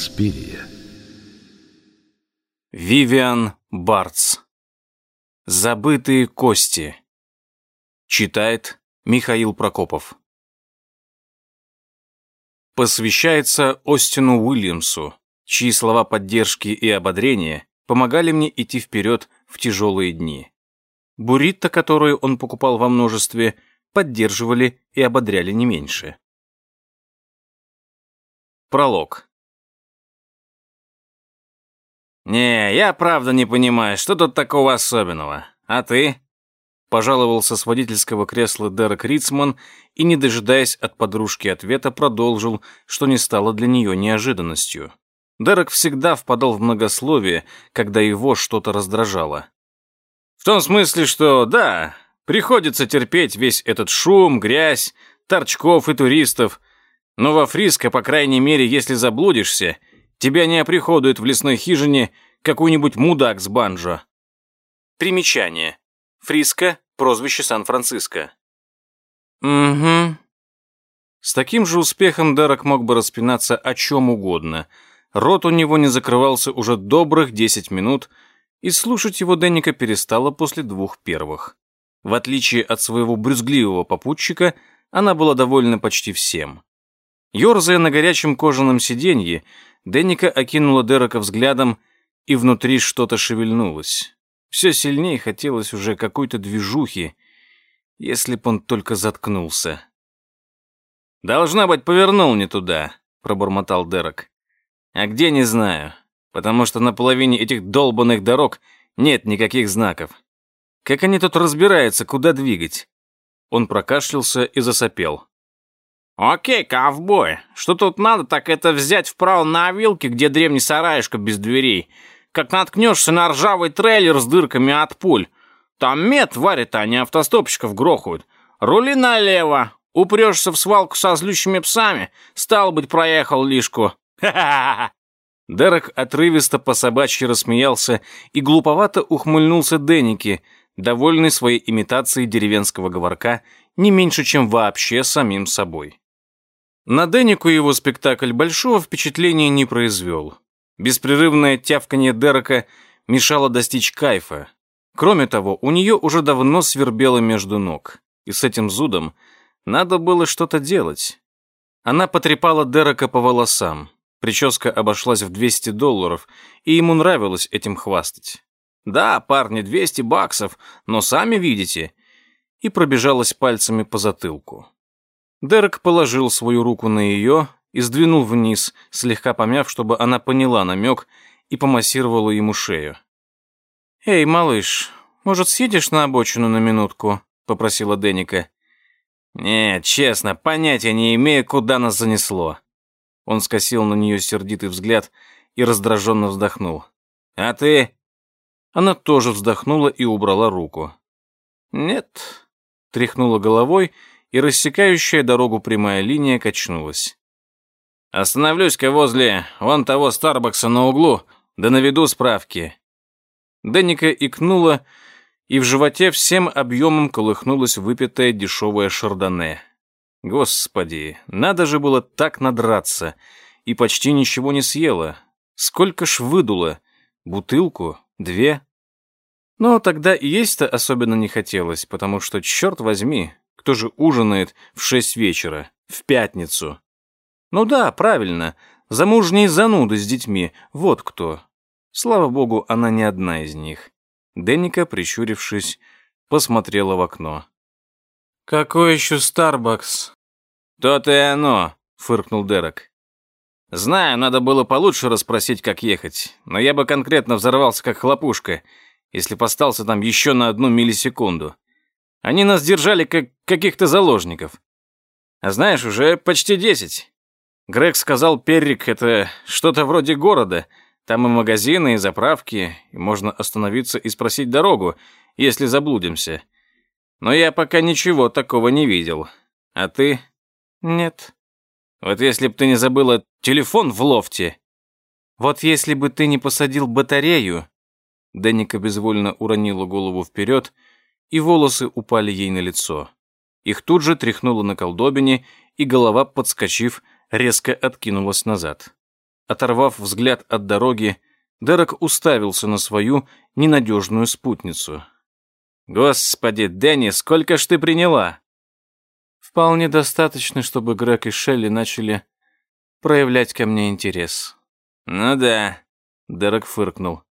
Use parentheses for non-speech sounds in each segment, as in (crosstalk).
Инспирия. Вивиан Бартс. Забытые кости. Читает Михаил Прокопов. Посвящается Остину Уильямсу, чьи слова поддержки и ободрения помогали мне идти вперед в тяжелые дни. Буритто, которые он покупал во множестве, поддерживали и ободряли не меньше. Пролог. «Не, я правда не понимаю, что тут такого особенного? А ты?» Пожаловался с водительского кресла Дерек Ритцман и, не дожидаясь от подружки ответа, продолжил, что не стало для нее неожиданностью. Дерек всегда впадал в многословие, когда его что-то раздражало. «В том смысле, что, да, приходится терпеть весь этот шум, грязь, торчков и туристов, но во Фриско, по крайней мере, если заблудишься, тебя не оприходует в лесной хижине какой-нибудь мудак с банджо. Примечание. Фриско – прозвище Сан-Франциско. Угу. С таким же успехом Дерек мог бы распинаться о чем угодно. Рот у него не закрывался уже добрых 10 минут, и слушать его Денника перестала после двух первых. В отличие от своего брюзгливого попутчика, она была довольна почти всем. Ёрзая на горячем кожаном сиденье, Денника окинула Дерека взглядом, и внутри что-то шевельнулось. Все сильнее хотелось уже какой-то движухи, если б он только заткнулся. «Должна быть, повернул не туда», — пробормотал Дерек. «А где, не знаю, потому что на половине этих долбанных дорог нет никаких знаков. Как они тут разбираются, куда двигать?» Он прокашлялся и засопел. «Окей, ковбой, что тут надо, так это взять вправо на вилке, где древний сараишка без дверей. Как наткнешься на ржавый трейлер с дырками от пуль. Там мед варит, а не автостопщиков грохают. Рули налево, упрешься в свалку со злющими псами, стал быть, проехал лишку. Ха-ха-ха!» Дерек отрывисто по собачьи рассмеялся и глуповато ухмыльнулся Денники, довольный своей имитацией деревенского говорка не меньше, чем вообще самим собой. На Дэнику его спектакль большого впечатления не произвел. Беспрерывное тявканье Дерека мешало достичь кайфа. Кроме того, у нее уже давно свербело между ног, и с этим зудом надо было что-то делать. Она потрепала Дерека по волосам. Прическа обошлась в 200 долларов, и ему нравилось этим хвастать. «Да, парни, 200 баксов, но сами видите». И пробежалась пальцами по затылку. Дерек положил свою руку на ее и сдвинул вниз, слегка помяв, чтобы она поняла намек и помассировала ему шею. «Эй, малыш, может, съедешь на обочину на минутку?» — попросила Деника. «Нет, честно, понятия не имею, куда нас занесло». Он скосил на нее сердитый взгляд и раздраженно вздохнул. «А ты?» Она тоже вздохнула и убрала руку. «Нет», — тряхнула головой и рассекающая дорогу прямая линия качнулась. «Остановлюсь-ка возле вон того Старбакса на углу, да наведу справки». Денника икнула, и в животе всем объемом колыхнулась выпитая дешевая шардоне. Господи, надо же было так надраться, и почти ничего не съела. Сколько ж выдуло? Бутылку? Две? Но тогда и есть-то особенно не хотелось, потому что, черт возьми, кто же ужинает в шесть вечера, в пятницу? Ну да, правильно, замужние зануды с детьми, вот кто. Слава богу, она не одна из них. Денника, прищурившись, посмотрела в окно. «Какой еще Старбакс?» «То-то и оно», — фыркнул Дерек. «Знаю, надо было получше расспросить, как ехать, но я бы конкретно взорвался, как хлопушка, если бы остался там еще на одну миллисекунду. Они нас держали как каких-то заложников. А знаешь, уже почти десять. Грег сказал, Перрик — это что-то вроде города. Там и магазины, и заправки, и можно остановиться и спросить дорогу, если заблудимся. Но я пока ничего такого не видел. А ты? Нет. Вот если бы ты не забыла телефон в лофте. Вот если бы ты не посадил батарею... Дэника безвольно уронила голову вперед, — и волосы упали ей на лицо. Их тут же тряхнуло на колдобине, и голова, подскочив, резко откинулась назад. Оторвав взгляд от дороги, Дерек уставился на свою ненадежную спутницу. «Господи, Дэнни, сколько ж ты приняла?» «Вполне достаточно, чтобы Грег и Шелли начали проявлять ко мне интерес». «Ну да», — Дерек фыркнул.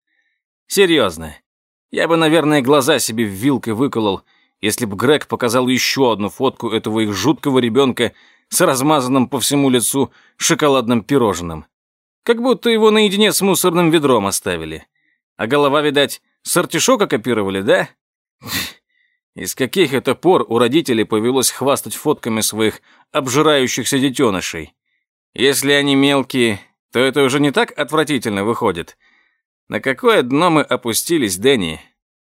«Серьезно, я бы, наверное, глаза себе вилкой выколол, если бы Грег показал еще одну фотку этого их жуткого ребенка с размазанным по всему лицу шоколадным пирожным. Как будто его наедине с мусорным ведром оставили. А голова, видать, с артишока копировали, да? Из каких это пор у родителей повелось хвастать фотками своих обжирающихся детенышей? Если они мелкие, то это уже не так отвратительно выходит. На какое дно мы опустились, Дэнни?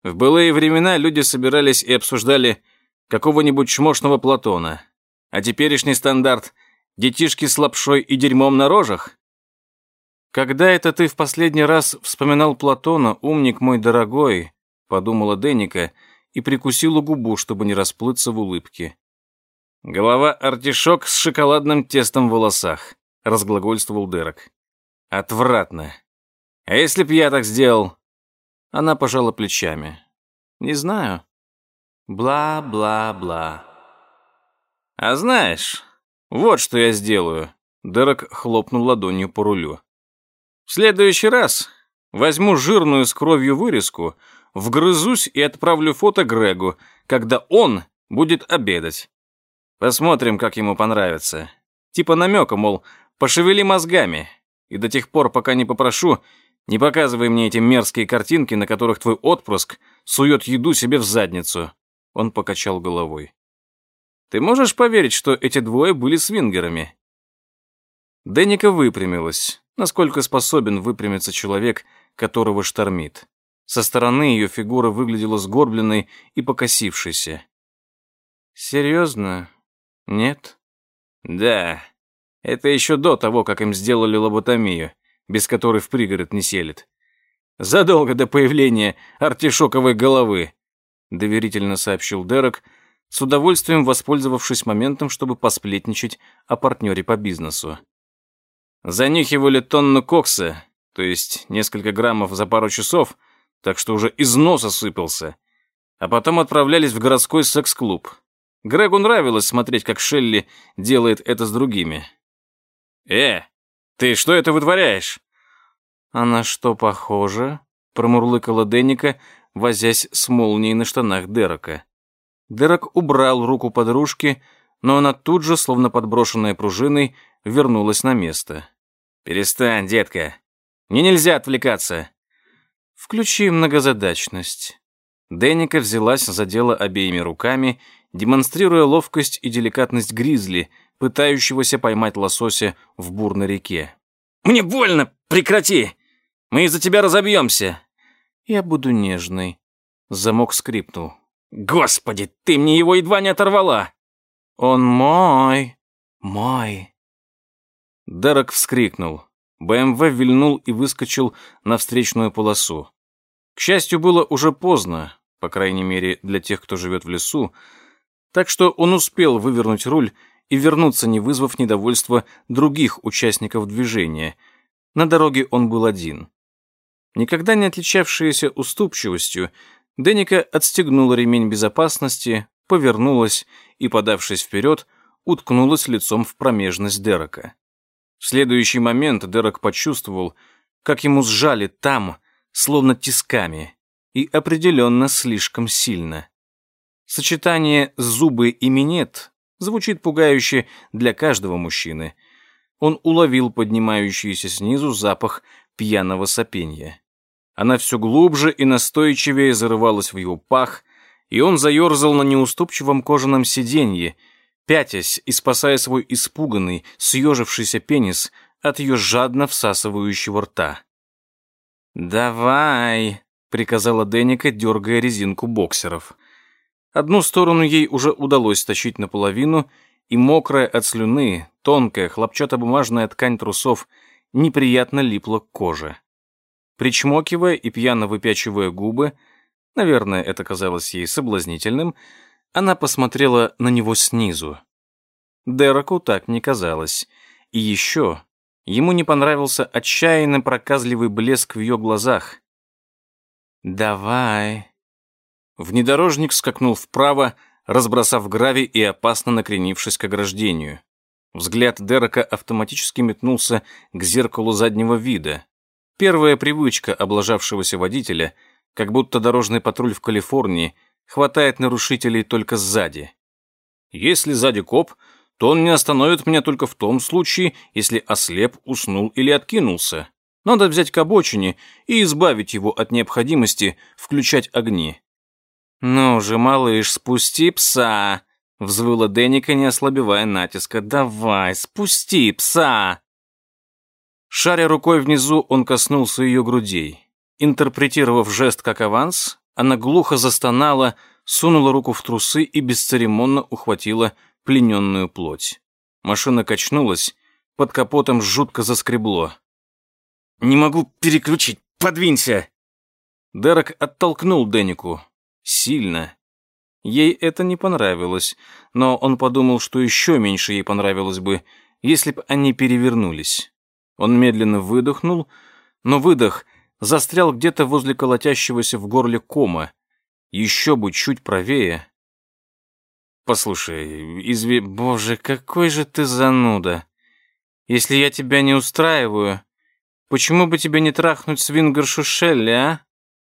В былые времена люди собирались и обсуждали какого-нибудь чмошного Платона. А теперешний стандарт — детишки с лапшой и дерьмом на рожах? «Когда это ты в последний раз вспоминал Платона, умник мой дорогой?» — подумала Денника и прикусила губу, чтобы не расплыться в улыбке. «Голова артишок с шоколадным тестом в волосах», — разглагольствовал Дерек. «Отвратно. А если б я так сделал?» Она пожала плечами. «Не знаю. Бла-бла-бла». «А знаешь, вот что я сделаю», — Дерек хлопнул ладонью по рулю. «В следующий раз возьму жирную с кровью вырезку, вгрызусь и отправлю фото Грегу, когда он будет обедать. Посмотрим, как ему понравится. Типа намека, мол, пошевели мозгами. И до тех пор, пока не попрошу, не показывай мне эти мерзкие картинки, на которых твой отпрыск сует еду себе в задницу. Он покачал головой. Ты можешь поверить, что эти двое были свингерами? Денника выпрямилась, насколько способен выпрямиться человек, которого штормит. Со стороны ее фигура выглядела сгорбленной и покосившейся. «Серьезно? Нет?» «Да. Это еще до того, как им сделали лоботомию, без которой в пригород не селит. Задолго до появления артишоковой головы», доверительно сообщил Дерек, с удовольствием воспользовавшись моментом, чтобы посплетничать о партнере по бизнесу. Занюхивали тонну кокса, то есть несколько граммов за пару часов – так что уже из носа сыпался. А потом отправлялись в городской секс-клуб. Грегу нравилось смотреть, как Шелли делает это с другими. «Э, ты что это вытворяешь?» «А на что похоже?» — промурлыкала Денника, возясь с молнией на штанах Дерека. Дерек убрал руку подружки, но она тут же, словно подброшенная пружиной, вернулась на место. «Перестань, детка. Мне нельзя отвлекаться. Включи многозадачность. Денника взялась за дело обеими руками, демонстрируя ловкость и деликатность гризли, пытающегося поймать лосося в бурной реке. «Мне больно! Прекрати! Мы из-за тебя разобьемся!» «Я буду нежной». Замок скрипнул. «Господи, ты мне его едва не оторвала!» «Он мой! Мой!» Дерек вскрикнул. БМВ вильнул и выскочил на встречную полосу. К счастью, было уже поздно, по крайней мере, для тех, кто живет в лесу, так что он успел вывернуть руль и вернуться, не вызвав недовольства других участников движения. На дороге он был один. Никогда не отличавшаяся уступчивостью, Деника отстегнула ремень безопасности, повернулась и, подавшись вперед, уткнулась лицом в промежность Дерека. В следующий момент Дерек почувствовал, как ему сжали там, словно тисками, и определенно слишком сильно. Сочетание «зубы» и «минет» звучит пугающе для каждого мужчины. Он уловил поднимающийся снизу запах пьяного сопенья. Она все глубже и настойчивее зарывалась в его пах, и он заерзал на неуступчивом кожаном сиденье, пятясь и спасая свой испуганный, съежившийся пенис от ее жадно всасывающего рта. «Давай», — приказала Деника, дергая резинку боксеров. Одну сторону ей уже удалось тащить наполовину, и мокрая от слюны, тонкая, хлопчатобумажная ткань трусов неприятно липла к коже. Причмокивая и пьяно выпячивая губы, наверное, это казалось ей соблазнительным, она посмотрела на него снизу. Дереку так не казалось. И еще Ему не понравился отчаянно проказливый блеск в ее глазах. «Давай». Внедорожник скакнул вправо, разбросав гравий и опасно накренившись к ограждению. Взгляд Дерека автоматически метнулся к зеркалу заднего вида. Первая привычка облажавшегося водителя, как будто дорожный патруль в Калифорнии, хватает нарушителей только сзади. Если сзади коп, то он не остановит меня только в том случае, если ослеп, уснул или откинулся. Надо взять к обочине и избавить его от необходимости включать огни. «Ну же, малыш, спусти пса!» Взвыла Деника, не ослабевая натиска. «Давай, спусти пса!» Шаря рукой внизу, он коснулся ее грудей. Интерпретировав жест как аванс, она глухо застонала, сунула руку в трусы и бесцеремонно ухватила плененную плоть. Машина качнулась, под капотом жутко заскребло. «Не могу переключить, подвинься!» Дерек оттолкнул Денику. Сильно, Ей это не понравилось, но он подумал, что еще меньше ей понравилось бы, если бы они перевернулись. Он медленно выдохнул, но выдох застрял где-то возле колотящегося в горле кома. Еще бы чуть правее. «Послушай, изви... Боже, какой же ты зануда! Если я тебя не устраиваю, почему бы тебе не трахнуть свингершу Шелли, а?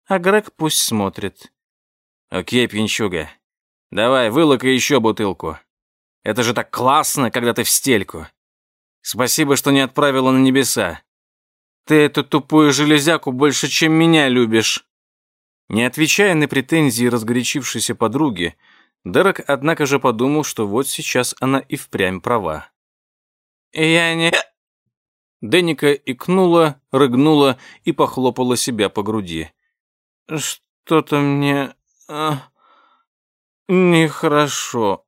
А Грег пусть смотрит. «Окей, пьянчуга, давай, вылокай еще бутылку. Это же так классно, когда ты в стельку. Спасибо, что не отправила на небеса. Ты эту тупую железяку больше, чем меня любишь». Не отвечая на претензии разгорячившейся подруги, Дерек, однако же, подумал, что вот сейчас она и впрямь права. «Я не...» Денника икнула, рыгнула и похлопала себя по груди. «Что-то мне а, нехорошо.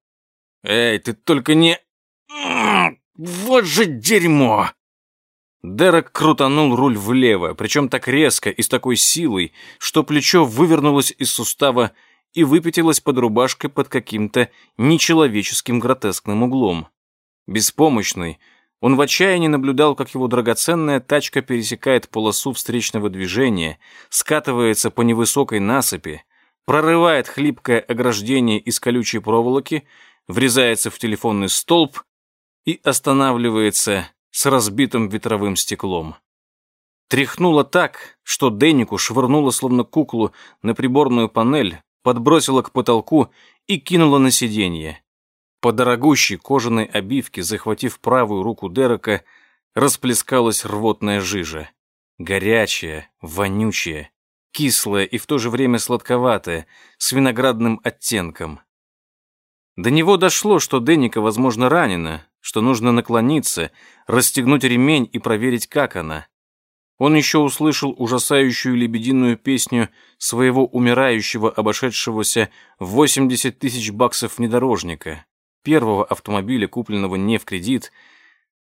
Эй, ты только не... Вот же дерьмо! Дерек крутанул руль влево, причем так резко и с такой силой, что плечо вывернулось из сустава и выпятилось под рубашкой под каким-то нечеловеческим гротескным углом. Беспомощный, он в отчаянии наблюдал, как его драгоценная тачка пересекает полосу встречного движения, скатывается по невысокой насыпи, прорывает хлипкое ограждение из колючей проволоки, врезается в телефонный столб и останавливается с разбитым ветровым стеклом. Тряхнуло так, что Деннику швырнуло словно куклу на приборную панель, подбросило к потолку и кинуло на сиденье. По дорогущей кожаной обивке, захватив правую руку Дерека, расплескалась рвотная жижа. Горячая, вонючая, кислое и в то же время сладковатое, с виноградным оттенком. До него дошло, что Денника, возможно, ранена, что нужно наклониться, расстегнуть ремень и проверить, как она. Он еще услышал ужасающую лебединую песню своего умирающего, обошедшегося в 80 тысяч баксов внедорожника, первого автомобиля, купленного не в кредит,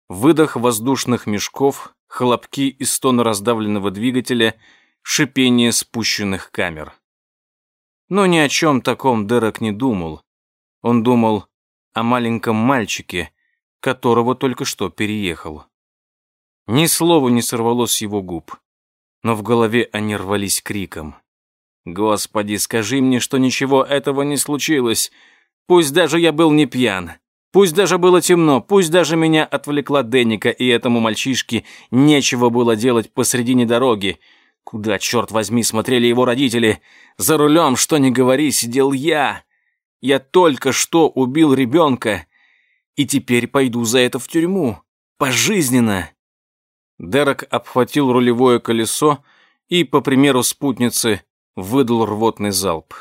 выдох воздушных мешков, хлопки из стона раздавленного двигателя — шипение спущенных камер. Но ни о чем таком Дерек не думал. Он думал о маленьком мальчике, которого только что переехал. Ни слова не сорвалось с его губ, но в голове они рвались криком. «Господи, скажи мне, что ничего этого не случилось. Пусть даже я был не пьян. Пусть даже было темно, пусть даже меня отвлекла Денника, и этому мальчишке нечего было делать посредине дороги. Куда, черт возьми, смотрели его родители? За рулем, что ни говори, сидел я. Я только что убил ребенка, и теперь пойду за это в тюрьму. Пожизненно. Дерек обхватил рулевое колесо и, по примеру спутницы, выдал рвотный залп.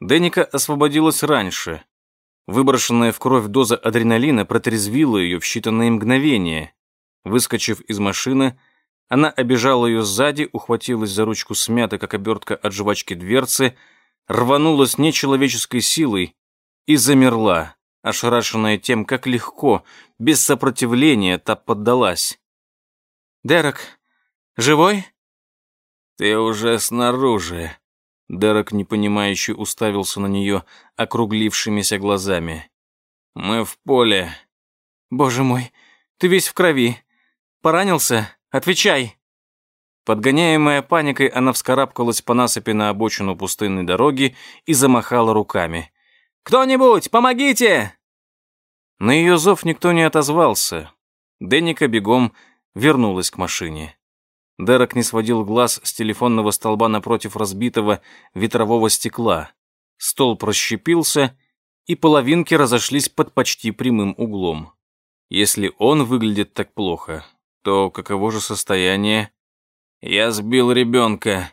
Деника освободилась раньше. Выброшенная в кровь доза адреналина протрезвила ее в считанные мгновения. Выскочив из машины, она обижала ее сзади, ухватилась за ручку смятой, как обертка от жвачки дверцы, рванула с нечеловеческой силой и замерла, ошарашенная тем, как легко, без сопротивления, та поддалась. «Дерек, живой?» «Ты уже снаружи», Дерек, непонимающе, уставился на нее округлившимися глазами. «Мы в поле». «Боже мой, ты весь в крови. Поранился? Отвечай!» Подгоняемая паникой, она вскарабкалась по насыпи на обочину пустынной дороги и замахала руками. «Кто-нибудь, помогите!» На ее зов никто не отозвался. Денника бегом вернулась к машине. Дерек не сводил глаз с телефонного столба напротив разбитого ветрового стекла. Столб расщепился, и половинки разошлись под почти прямым углом. Если он выглядит так плохо, то каково же состояние «Я сбил ребенка».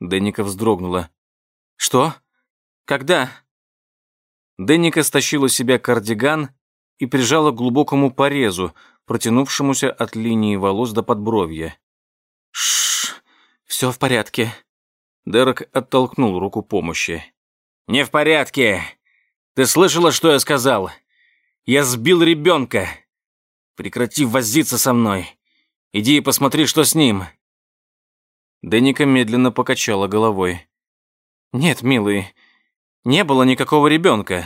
Денника вздрогнула. «Что? Когда?» Денника стащила себя кардиган и прижала к глубокому порезу, протянувшемуся от линии волос до подбровья. Шш, все в порядке. Дерек оттолкнул руку помощи. Не в порядке. Ты слышала, что я сказал? Я сбил ребенка. Прекрати возиться со мной. Иди и посмотри, что с ним. Деника медленно покачала головой. «Нет, милый, не было никакого ребенка».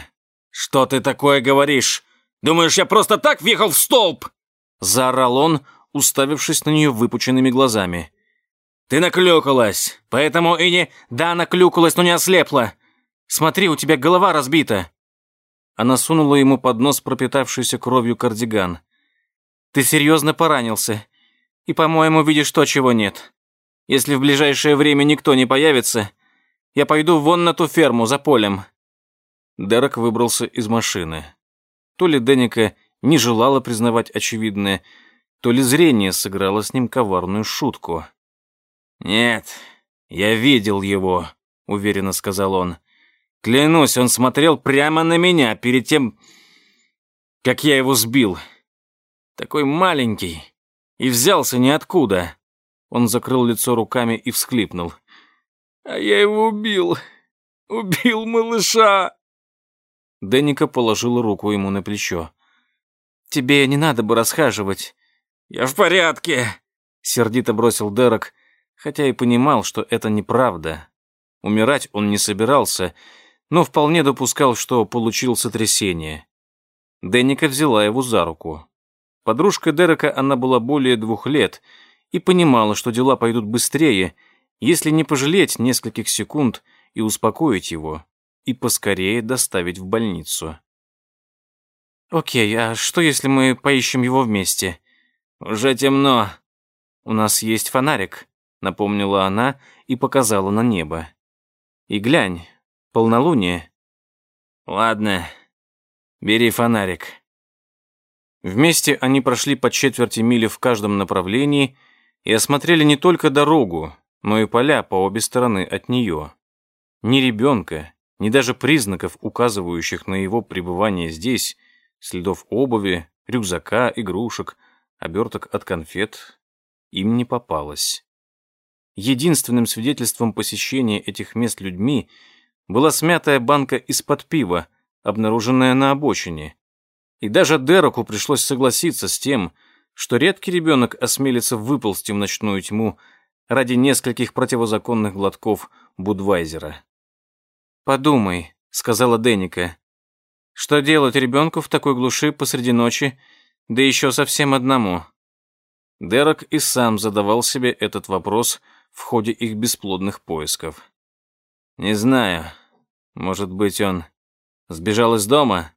«Что ты такое говоришь? Думаешь, я просто так въехал в столб?» Заорал он, уставившись на нее выпученными глазами. «Ты наклюкалась, поэтому и не... Да, наклюкалась, но не ослепла. Смотри, у тебя голова разбита». Она сунула ему под нос пропитавшийся кровью кардиган. «Ты серьезно поранился. И, по-моему, видишь то, чего нет. Если в ближайшее время никто не появится, я пойду вон на ту ферму за полем». Дерек выбрался из машины. То ли Денника не желала признавать очевидное, то ли зрение сыграло с ним коварную шутку. «Нет, я видел его», — уверенно сказал он. «Клянусь, он смотрел прямо на меня перед тем, как я его сбил. Такой маленький и взялся ниоткуда. Он закрыл лицо руками и всхлипнул. «А я его убил! Убил малыша!» Денника положила руку ему на плечо. «Тебе не надо бы расхаживать». «Я в порядке!» Сердито бросил Дерек, хотя и понимал, что это неправда. Умирать он не собирался, но вполне допускал, что получил сотрясение. Денника взяла его за руку. Подружка Дерека она была более двух лет — и понимала, что дела пойдут быстрее, если не пожалеть нескольких секунд и успокоить его, и поскорее доставить в больницу. «Окей, а что, если мы поищем его вместе?» «Уже темно». «У нас есть фонарик», — напомнила она и показала на небо. «И глянь, полнолуние». «Ладно, бери фонарик». Вместе они прошли по четверти мили в каждом направлении и осмотрели не только дорогу, но и поля по обе стороны от нее. Ни ребенка, ни даже признаков, указывающих на его пребывание здесь, следов обуви, рюкзака, игрушек, оберток от конфет, им не попалось. Единственным свидетельством посещения этих мест людьми была смятая банка из-под пива, обнаруженная на обочине. И даже Дереку пришлось согласиться с тем, что редкий ребенок осмелится выползти в ночную тьму ради нескольких противозаконных глотков Будвайзера. «Подумай», — сказала Денника, — «что делать ребенку в такой глуши посреди ночи, да еще совсем одному?» Дерек и сам задавал себе этот вопрос в ходе их бесплодных поисков. «Не знаю. Может быть, он сбежал из дома?»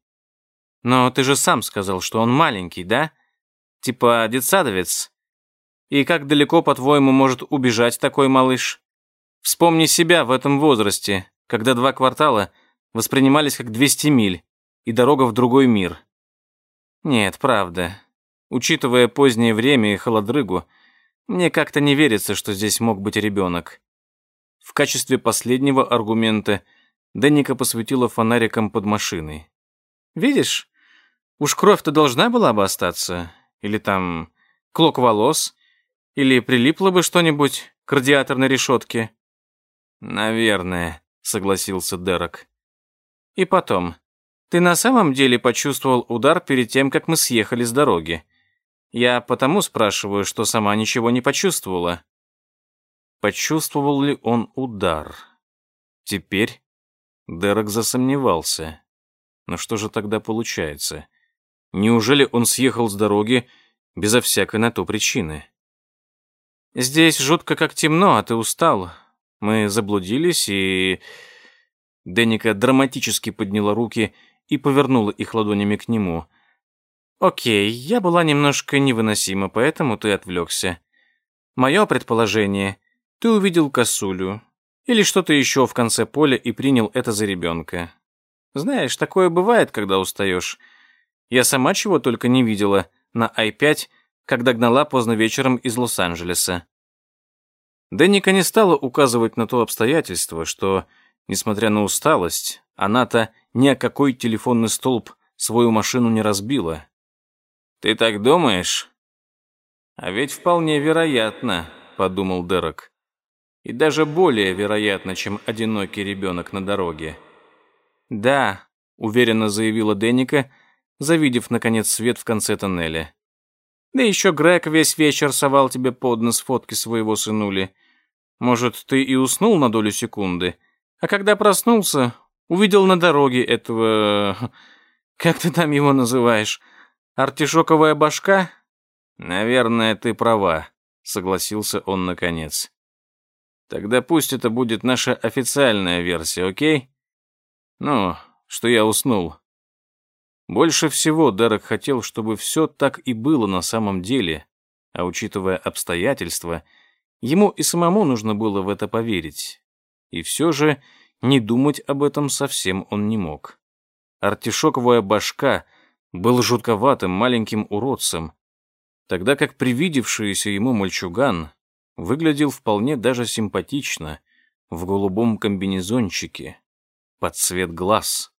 «Но ты же сам сказал, что он маленький, да? Типа детсадовец. И как далеко, по-твоему, может убежать такой малыш? Вспомни себя в этом возрасте, когда два квартала воспринимались как 200 миль и дорога в другой мир. Нет, правда. Учитывая позднее время и холодрыгу, мне как-то не верится, что здесь мог быть ребенок. В качестве последнего аргумента Денника посветила фонариком под машиной. «Видишь, уж кровь-то должна была бы остаться. Или там клок волос? Или прилипло бы что-нибудь к радиаторной решетке?» «Наверное», — согласился Дерек. «И потом, ты на самом деле почувствовал удар перед тем, как мы съехали с дороги? Я потому спрашиваю, что сама ничего не почувствовала». Почувствовал ли он удар? Теперь Дерек засомневался. Но что же тогда получается? Неужели он съехал с дороги безо всякой на то причины. «Здесь жутко как темно, а ты устал. Мы заблудились и...» Денника драматически подняла руки и повернула их ладонями к нему. «Окей, я была немножко невыносима, поэтому ты отвлекся. Мое предположение, ты увидел косулю или что-то еще в конце поля и принял это за ребенка. Знаешь, такое бывает, когда устаешь. Я сама чего только не видела на i5, когда гнала поздно вечером из Лос-Анджелеса. Денника не стала указывать на то обстоятельство, что, несмотря на усталость, она-то ни о какой телефонный столб свою машину не разбила. «Ты так думаешь?» «А ведь вполне вероятно», — подумал Дерек. «И даже более вероятно, чем одинокий ребенок на дороге». «Да», — уверенно заявила Денника, завидев, наконец, свет в конце тоннеля. «Да еще Грег весь вечер совал тебе под нос фотки своего сынули. Может, ты и уснул на долю секунды, а когда проснулся, увидел на дороге этого... (laughs) Как ты там его называешь? Артишоковая башка?» «Наверное, ты права», — согласился он наконец. «Тогда пусть это будет наша официальная версия, окей? Ну, что я уснул». Больше всего Дерек хотел, чтобы все так и было на самом деле, а учитывая обстоятельства, ему и самому нужно было в это поверить. И все же не думать об этом совсем он не мог. Артишоковая башка был жутковатым маленьким уродцем, тогда как привидевшийся ему мальчуган выглядел вполне даже симпатично в голубом комбинезончике под цвет глаз.